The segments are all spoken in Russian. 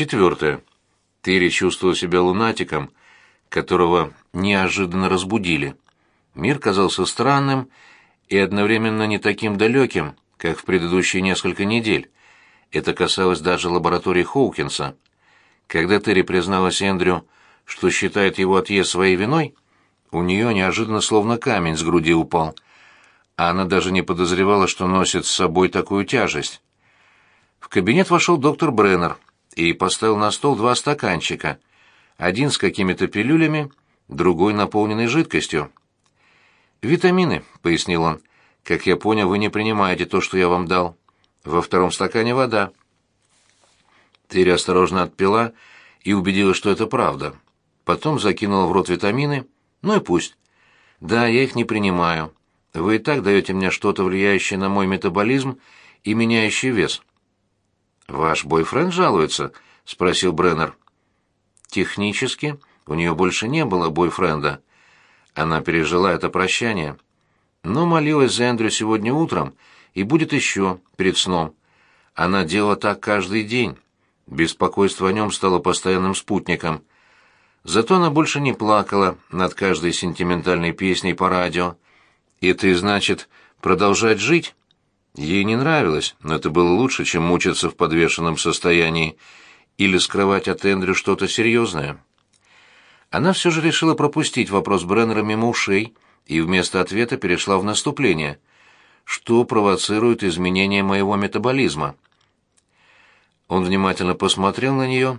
Четвертое. Терри чувствовал себя лунатиком, которого неожиданно разбудили. Мир казался странным и одновременно не таким далеким, как в предыдущие несколько недель. Это касалось даже лаборатории Хоукинса. Когда Терри призналась Эндрю, что считает его отъезд своей виной, у нее неожиданно словно камень с груди упал. А она даже не подозревала, что носит с собой такую тяжесть. В кабинет вошел доктор Бреннер и поставил на стол два стаканчика, один с какими-то пилюлями, другой наполненный жидкостью. «Витамины», — пояснил он. «Как я понял, вы не принимаете то, что я вам дал. Во втором стакане вода». Терри осторожно отпила и убедилась, что это правда. Потом закинула в рот витамины. «Ну и пусть. Да, я их не принимаю. Вы и так даете мне что-то, влияющее на мой метаболизм и меняющий вес». «Ваш бойфренд жалуется?» — спросил Бреннер. «Технически у нее больше не было бойфренда. Она пережила это прощание. Но молилась за Эндрю сегодня утром и будет еще перед сном. Она делала так каждый день. Беспокойство о нем стало постоянным спутником. Зато она больше не плакала над каждой сентиментальной песней по радио. И ты, значит, продолжать жить?» Ей не нравилось, но это было лучше, чем мучиться в подвешенном состоянии или скрывать от Эндрю что-то серьезное. Она все же решила пропустить вопрос Бреннера мимо ушей и вместо ответа перешла в наступление. Что провоцирует изменение моего метаболизма? Он внимательно посмотрел на нее,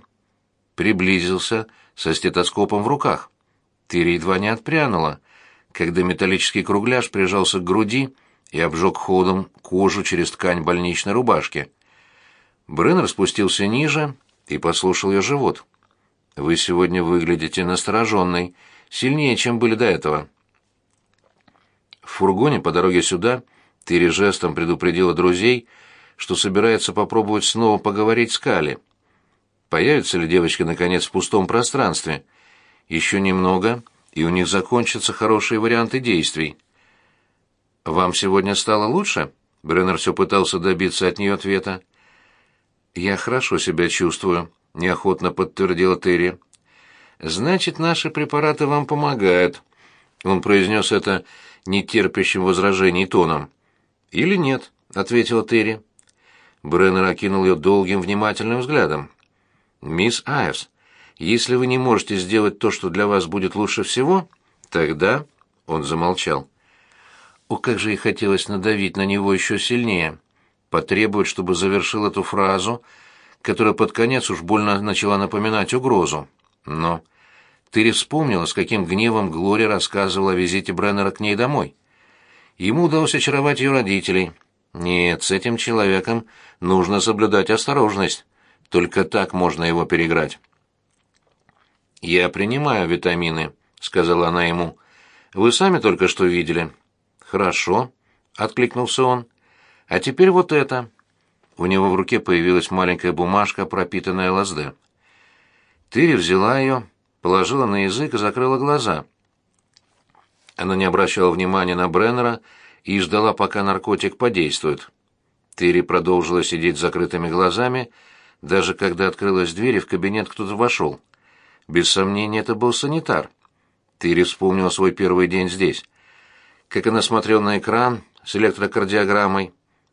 приблизился со стетоскопом в руках. Тыри едва не отпрянула, когда металлический кругляш прижался к груди, и обжег холодом кожу через ткань больничной рубашки. Бреннер спустился ниже и послушал ее живот. «Вы сегодня выглядите настороженной, сильнее, чем были до этого». В фургоне по дороге сюда Тири жестом предупредила друзей, что собирается попробовать снова поговорить с Кали. Появится ли девочка, наконец, в пустом пространстве? Еще немного, и у них закончатся хорошие варианты действий. «Вам сегодня стало лучше?» Бреннер все пытался добиться от нее ответа. «Я хорошо себя чувствую», — неохотно подтвердила Терри. «Значит, наши препараты вам помогают», — он произнес это нетерпящим возражений тоном. «Или нет», — ответила Терри. Бреннер окинул ее долгим внимательным взглядом. «Мисс Айвс, если вы не можете сделать то, что для вас будет лучше всего, тогда...» — он замолчал. О, как же ей хотелось надавить на него еще сильнее, потребовать, чтобы завершил эту фразу, которая под конец уж больно начала напоминать угрозу. Но Терри вспомнила, с каким гневом Глория рассказывала о визите Бреннера к ней домой. Ему удалось очаровать ее родителей. Нет, с этим человеком нужно соблюдать осторожность. Только так можно его переиграть. «Я принимаю витамины», — сказала она ему. «Вы сами только что видели. «Хорошо», — откликнулся он. «А теперь вот это». У него в руке появилась маленькая бумажка, пропитанная ЛСД. Тыри взяла ее, положила на язык и закрыла глаза. Она не обращала внимания на Бреннера и ждала, пока наркотик подействует. Тыри продолжила сидеть с закрытыми глазами, даже когда открылась дверь и в кабинет кто-то вошел. Без сомнения, это был санитар. Тыри вспомнила свой первый день здесь как она смотрела на экран с электрокардиограммой,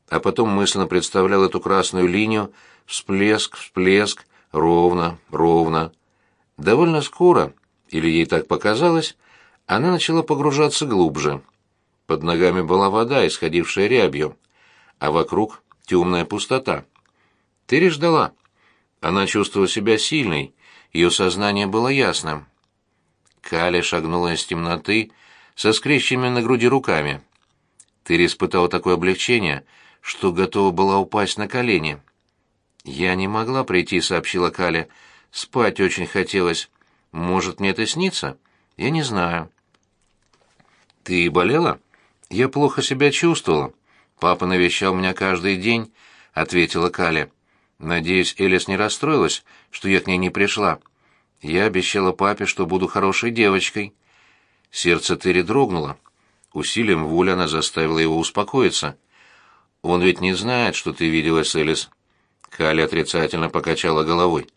а потом мысленно представлял эту красную линию, всплеск, всплеск, ровно, ровно. Довольно скоро, или ей так показалось, она начала погружаться глубже. Под ногами была вода, исходившая рябью, а вокруг темная пустота. Терри ждала. Она чувствовала себя сильной, ее сознание было ясным. Каля шагнула из темноты, со скрещенными на груди руками. Терри испытала такое облегчение, что готова была упасть на колени. «Я не могла прийти», — сообщила Каля. «Спать очень хотелось. Может, мне это снится? Я не знаю». «Ты болела?» «Я плохо себя чувствовала. Папа навещал меня каждый день», — ответила Каля. «Надеюсь, Элис не расстроилась, что я к ней не пришла. Я обещала папе, что буду хорошей девочкой». Сердце Терри дрогнуло. Усилием воли она заставила его успокоиться. «Он ведь не знает, что ты видела Элис». Калли отрицательно покачала головой.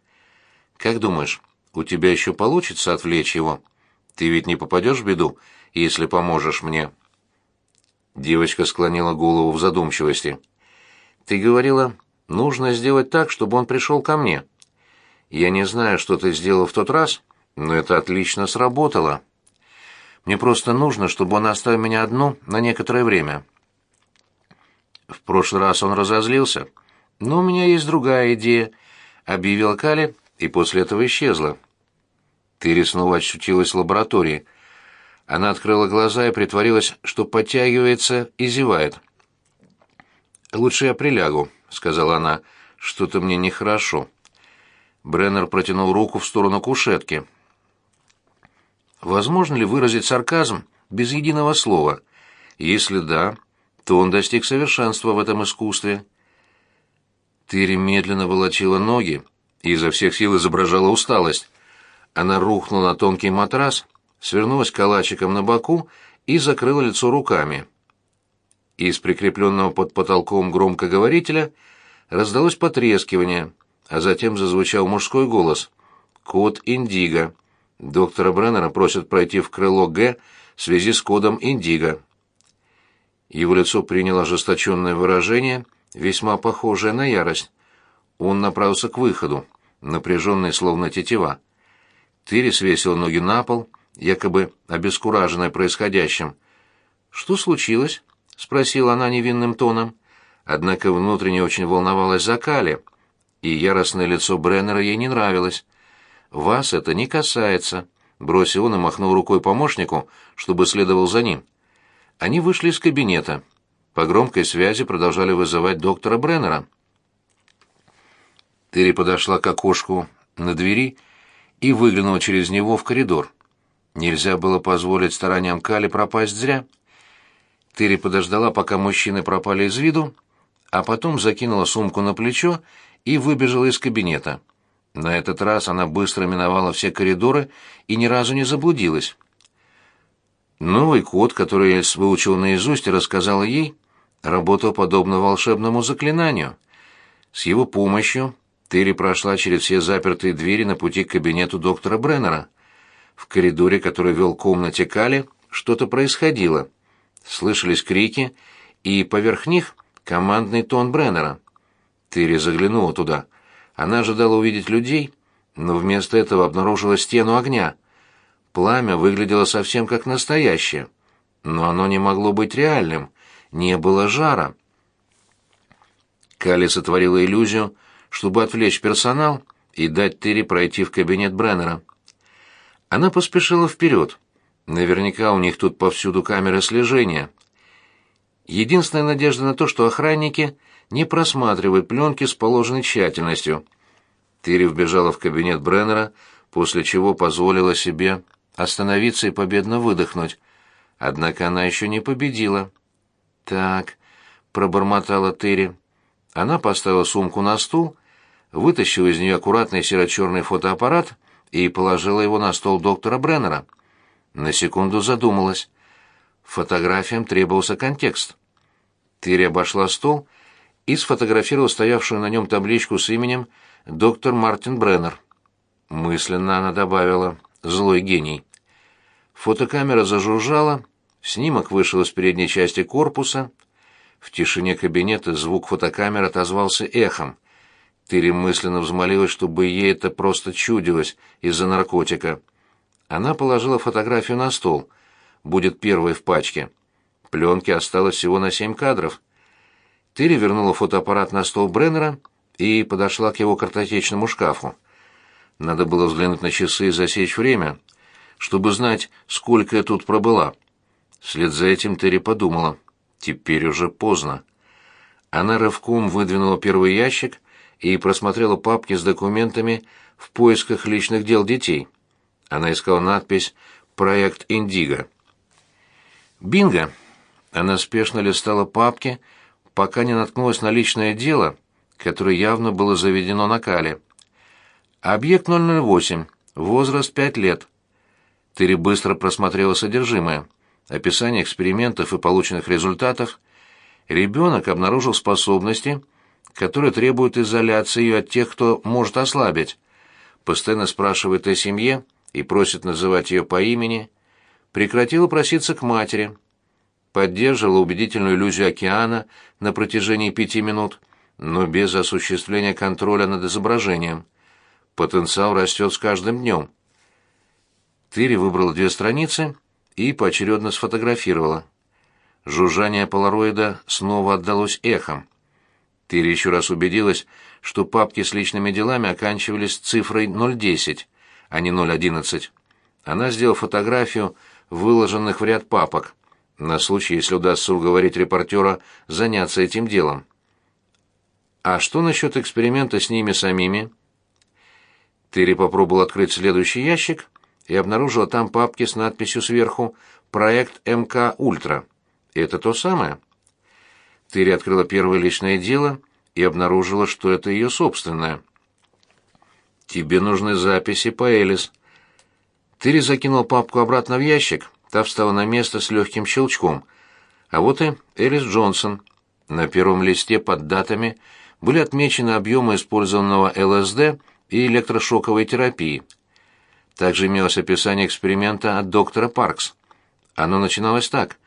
Как думаешь, у тебя еще получится отвлечь его? Ты ведь не попадешь в беду, если поможешь мне?» Девочка склонила голову в задумчивости. «Ты говорила, нужно сделать так, чтобы он пришел ко мне. Я не знаю, что ты сделал в тот раз, но это отлично сработало. Мне просто нужно, чтобы он оставил меня одну на некоторое время». В прошлый раз он разозлился. «Но у меня есть другая идея», — объявила Кали, и после этого исчезла. Тыри снова очутилась в лаборатории. Она открыла глаза и притворилась, что подтягивается и зевает. «Лучше я прилягу», — сказала она. «Что-то мне нехорошо». Бреннер протянул руку в сторону кушетки. «Возможно ли выразить сарказм без единого слова? Если да, то он достиг совершенства в этом искусстве». Тыри медленно волочила ноги и изо всех сил изображала усталость. Она рухнула на тонкий матрас, свернулась калачиком на боку и закрыла лицо руками. Из прикрепленного под потолком громкоговорителя раздалось потрескивание, а затем зазвучал мужской голос. «Код Индиго. Доктора Бреннера просят пройти в крыло Г в связи с кодом Индиго». Его лицо приняло ожесточенное выражение, весьма похожее на ярость. Он направился к выходу, напряженный словно тетива. Тыри свесил ноги на пол, якобы обескураженная происходящим. «Что случилось?» — спросила она невинным тоном. Однако внутренне очень волновалась за Кали, и яростное лицо Бреннера ей не нравилось. «Вас это не касается», — бросил он и махнул рукой помощнику, чтобы следовал за ним. Они вышли из кабинета. По громкой связи продолжали вызывать доктора Бреннера. Терри подошла к окошку на двери и выглянула через него в коридор. Нельзя было позволить стараниям Кали пропасть зря. Терри подождала, пока мужчины пропали из виду, а потом закинула сумку на плечо и выбежала из кабинета. На этот раз она быстро миновала все коридоры и ни разу не заблудилась. Новый код, который Эльс выучил наизусть и рассказала ей, работал подобно волшебному заклинанию. С его помощью Терри прошла через все запертые двери на пути к кабинету доктора Бреннера. В коридоре, который вел к комнате Кали, что-то происходило. Слышались крики, и поверх них командный тон Бреннера. Терри заглянула туда. Она ожидала увидеть людей, но вместо этого обнаружила стену огня. Пламя выглядело совсем как настоящее, но оно не могло быть реальным, не было жара. Кали сотворила иллюзию, чтобы отвлечь персонал и дать Терри пройти в кабинет Бреннера. Она поспешила вперед. Наверняка у них тут повсюду камеры слежения. Единственная надежда на то, что охранники не просматривают пленки с положенной тщательностью. Терри вбежала в кабинет Бреннера, после чего позволила себе остановиться и победно выдохнуть. Однако она еще не победила. «Так», — пробормотала Терри. Она поставила сумку на стул вытащила из нее аккуратный серо-черный фотоаппарат и положила его на стол доктора Бреннера. На секунду задумалась. Фотографиям требовался контекст. Тири обошла стол и сфотографировала стоявшую на нем табличку с именем доктор Мартин Бреннер. Мысленно она добавила «злой гений». Фотокамера зажужжала, снимок вышел из передней части корпуса. В тишине кабинета звук фотокамеры отозвался эхом. Тыри мысленно взмолилась, чтобы ей это просто чудилось из-за наркотика. Она положила фотографию на стол. Будет первой в пачке. Пленки осталось всего на семь кадров. Тыри вернула фотоаппарат на стол Бреннера и подошла к его картотечному шкафу. Надо было взглянуть на часы и засечь время, чтобы знать, сколько я тут пробыла. Вслед за этим Терри подумала. Теперь уже поздно. Она рывком выдвинула первый ящик и просмотрела папки с документами в поисках личных дел детей. Она искала надпись «Проект Индиго». «Бинго!» Она спешно листала папки, пока не наткнулась на личное дело, которое явно было заведено на Кале. Объект 008, возраст 5 лет. Тыри быстро просмотрела содержимое. Описание экспериментов и полученных результатов. Ребенок обнаружил способности, которые требуют изоляции ее от тех, кто может ослабить. постоянно спрашивает о семье и просит называть ее по имени, прекратила проситься к матери, поддерживала убедительную иллюзию океана на протяжении пяти минут, но без осуществления контроля над изображением. Потенциал растет с каждым днем. Тыри выбрала две страницы и поочередно сфотографировала. Жужжание полароида снова отдалось эхом. Тыри еще раз убедилась, что папки с личными делами оканчивались цифрой 010, а не 011. Она сделала фотографию выложенных в ряд папок, на случай, если удастся уговорить репортера заняться этим делом. А что насчет эксперимента с ними самими? Терри попробовал открыть следующий ящик и обнаружила там папки с надписью сверху «Проект МК Ультра». Это то самое? Терри открыла первое личное дело и обнаружила, что это ее собственное. «Тебе нужны записи по Элис». Терри закинул папку обратно в ящик, та встала на место с легким щелчком. А вот и Элис Джонсон. На первом листе под датами были отмечены объемы использованного ЛСД и электрошоковой терапии. Также имелось описание эксперимента от доктора Паркс. Оно начиналось так.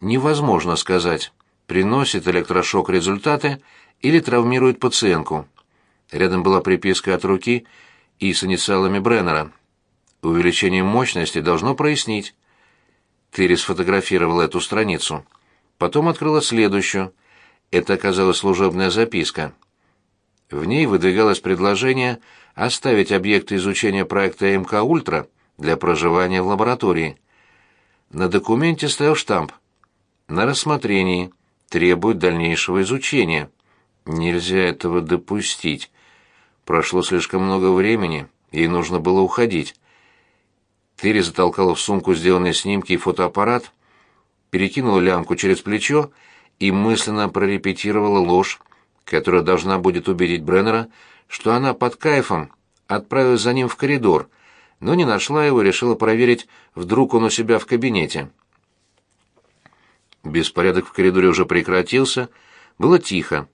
Невозможно сказать, приносит электрошок результаты или травмирует пациентку. Рядом была приписка от руки и с инициалами Бреннера. Увеличение мощности должно прояснить. Терри сфотографировала эту страницу. Потом открыла следующую. Это оказалась служебная записка. В ней выдвигалось предложение оставить объекты изучения проекта МК «Ультра» для проживания в лаборатории. На документе стоял штамп. На рассмотрении требует дальнейшего изучения. Нельзя этого допустить. Прошло слишком много времени, ей нужно было уходить. Терри затолкала в сумку сделанные снимки и фотоаппарат, перекинула лямку через плечо и мысленно прорепетировала ложь, которая должна будет убедить Бреннера, что она под кайфом отправилась за ним в коридор, но не нашла его и решила проверить, вдруг он у себя в кабинете. Беспорядок в коридоре уже прекратился, было тихо.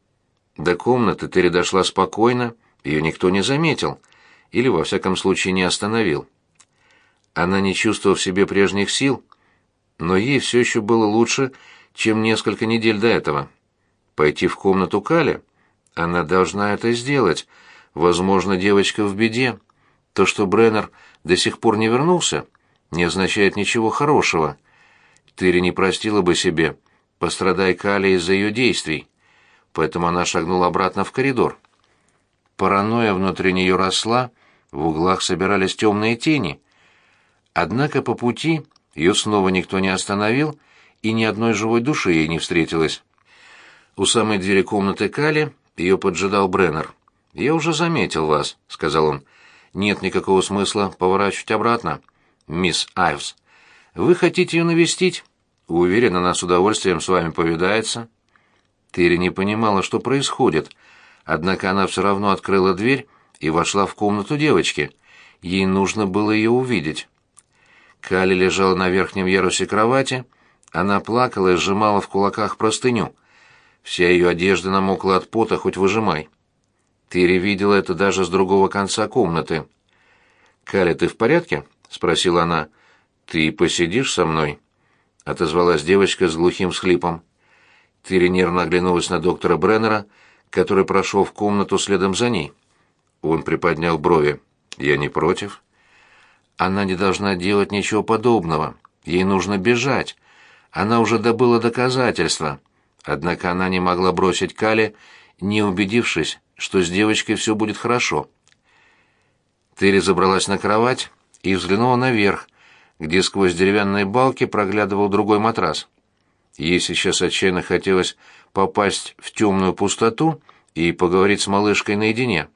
До комнаты Терри дошла спокойно, ее никто не заметил, или, во всяком случае, не остановил. Она не чувствовала в себе прежних сил, но ей все еще было лучше, чем несколько недель до этого. Пойти в комнату Кали? Она должна это сделать. Возможно, девочка в беде. То, что Бреннер до сих пор не вернулся, не означает ничего хорошего. Тыри не простила бы себе, пострадай Кали из-за ее действий. Поэтому она шагнула обратно в коридор. Паранойя внутри нее росла, в углах собирались темные тени. Однако по пути ее снова никто не остановил, и ни одной живой души ей не встретилось. У самой двери комнаты Кали ее поджидал Бреннер. «Я уже заметил вас», — сказал он. «Нет никакого смысла поворачивать обратно, мисс Айвс. Вы хотите ее навестить? Уверен, она с удовольствием с вами повидается». Терри не понимала, что происходит, однако она все равно открыла дверь и вошла в комнату девочки. Ей нужно было ее увидеть. Кали лежала на верхнем ярусе кровати, она плакала и сжимала в кулаках простыню — Вся ее одежда намокла от пота, хоть выжимай. Тири видела это даже с другого конца комнаты. «Каля, ты в порядке?» — спросила она. «Ты посидишь со мной?» — отозвалась девочка с глухим схлипом. Тири нервно оглянулась на доктора Бреннера, который прошел в комнату следом за ней. Он приподнял брови. «Я не против». «Она не должна делать ничего подобного. Ей нужно бежать. Она уже добыла доказательства». Однако она не могла бросить Кали, не убедившись, что с девочкой все будет хорошо. Терри забралась на кровать и взглянула наверх, где сквозь деревянные балки проглядывал другой матрас. Ей сейчас отчаянно хотелось попасть в темную пустоту и поговорить с малышкой наедине.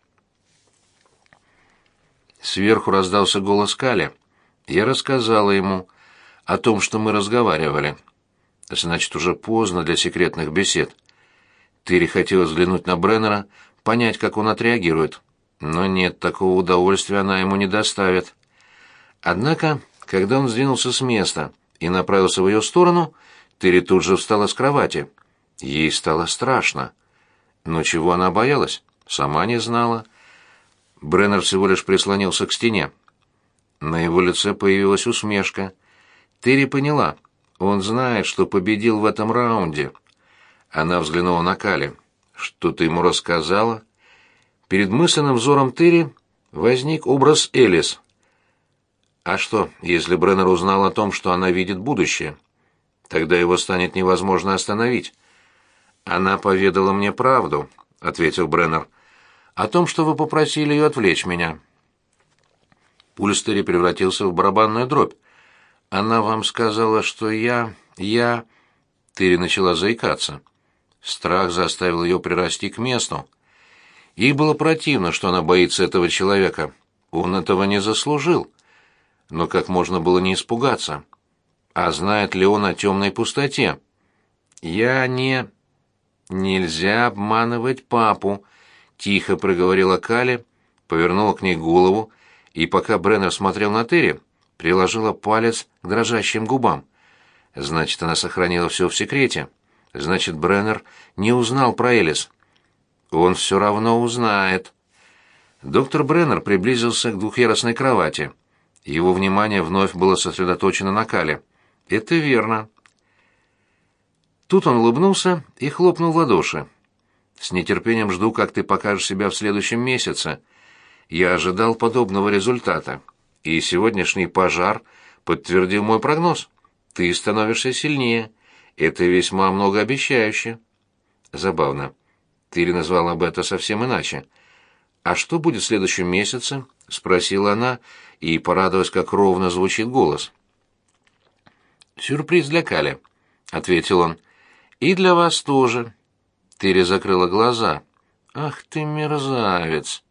Сверху раздался голос Кали. Я рассказала ему о том, что мы разговаривали. Значит, уже поздно для секретных бесед. Тыри хотела взглянуть на Бреннера, понять, как он отреагирует. Но нет, такого удовольствия она ему не доставит. Однако, когда он сдвинулся с места и направился в ее сторону, Тыри тут же встала с кровати. Ей стало страшно. Но чего она боялась? Сама не знала. Бреннер всего лишь прислонился к стене. На его лице появилась усмешка. Терри поняла. Он знает, что победил в этом раунде. Она взглянула на Кали. «Что ты ему рассказала?» Перед мысленным взором Терри возник образ Элис. А что, если Бреннер узнал о том, что она видит будущее? Тогда его станет невозможно остановить. «Она поведала мне правду», — ответил Бреннер, — «о том, что вы попросили ее отвлечь меня». Пульс Терри превратился в барабанную дробь. «Она вам сказала, что я... я...» Терри начала заикаться. Страх заставил ее прирасти к месту. Ей было противно, что она боится этого человека. Он этого не заслужил. Но как можно было не испугаться? А знает ли он о темной пустоте? «Я не...» «Нельзя обманывать папу», — тихо проговорила Кали, повернула к ней голову, и пока Бреннер смотрел на Терри, приложила палец к дрожащим губам. Значит, она сохранила все в секрете. Значит, Бреннер не узнал про Элис. Он все равно узнает. Доктор Бреннер приблизился к двухъярусной кровати. Его внимание вновь было сосредоточено на Кале. «Это верно». Тут он улыбнулся и хлопнул в ладоши. «С нетерпением жду, как ты покажешь себя в следующем месяце. Я ожидал подобного результата, и сегодняшний пожар подтвердил мой прогноз. Ты становишься сильнее. Это весьма многообещающе». Забавно. Ты назвал об это совсем иначе. «А что будет в следующем месяце?» — спросила она, и порадовалась, как ровно звучит голос. «Сюрприз для Кали», — ответил он. «И для вас тоже». Тыри закрыла глаза. «Ах ты мерзавец!»